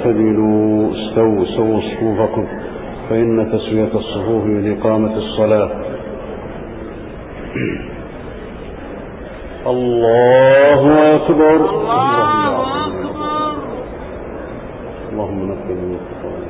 استووا اعتدلوا استووا سووا صفوفكم فإن تسوية الصفوف من إقامة الصلاة. الله أكبر. الله أكبر. اللهم نقل من الخطايا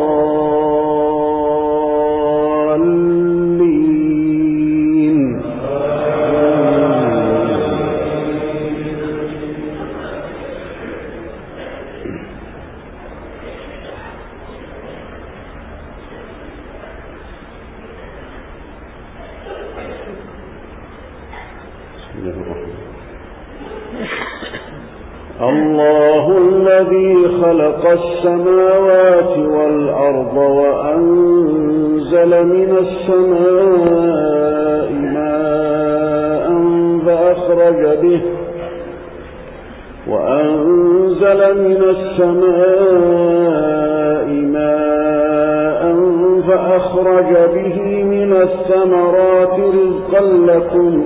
الله الذي خلق السماوات والأرض وأنزل من السماء ماء فأخرج به وأنزل من السماء ماء فأخرج به من الثمرات رزقا لكم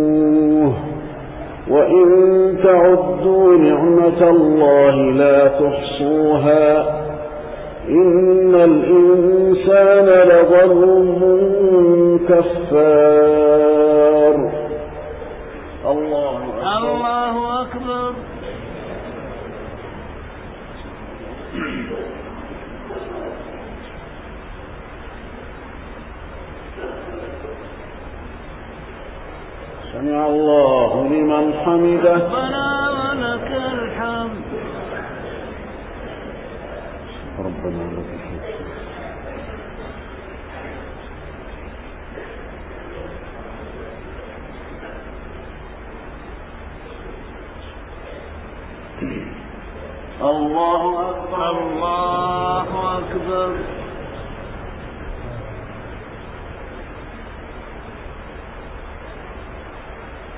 وإن تعدوا نعمة الله لا تحصوها إن الإنسان لظلم كفار الله أكبر الله أكبر سمع الله لمن حمده. ربنا ولك الحمد. ربنا لك الحمد. الله أكبر الله أكبر.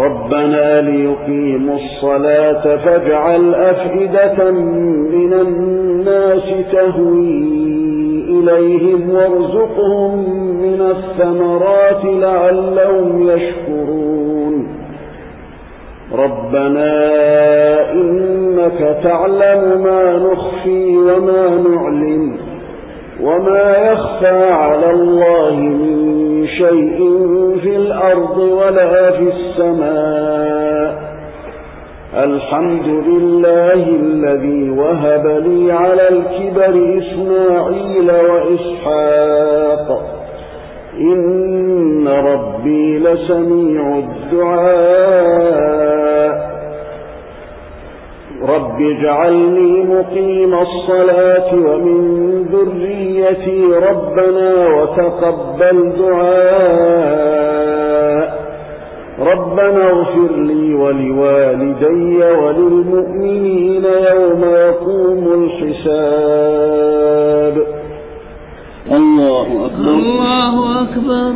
ربنا ليقيموا الصلاة فاجعل أفئدة من الناس تهوي إليهم وارزقهم من الثمرات لعلهم يشكرون. ربنا إنك تعلم ما نخفي وما نعلن وما يخفى على الله شيء في الأرض ولا في السماء. الحمد لله الذي وهب لي على الكبر إسماعيل وإسحاق. إن ربي لسميع الدعاء. رب اجعلني مقيم الصلاة ومن ذريتي ربنا وتقبل دعاء. ربنا اغفر لي ولوالدي وللمؤمنين يوم يقوم الحساب. الله أكبر. الله أكبر.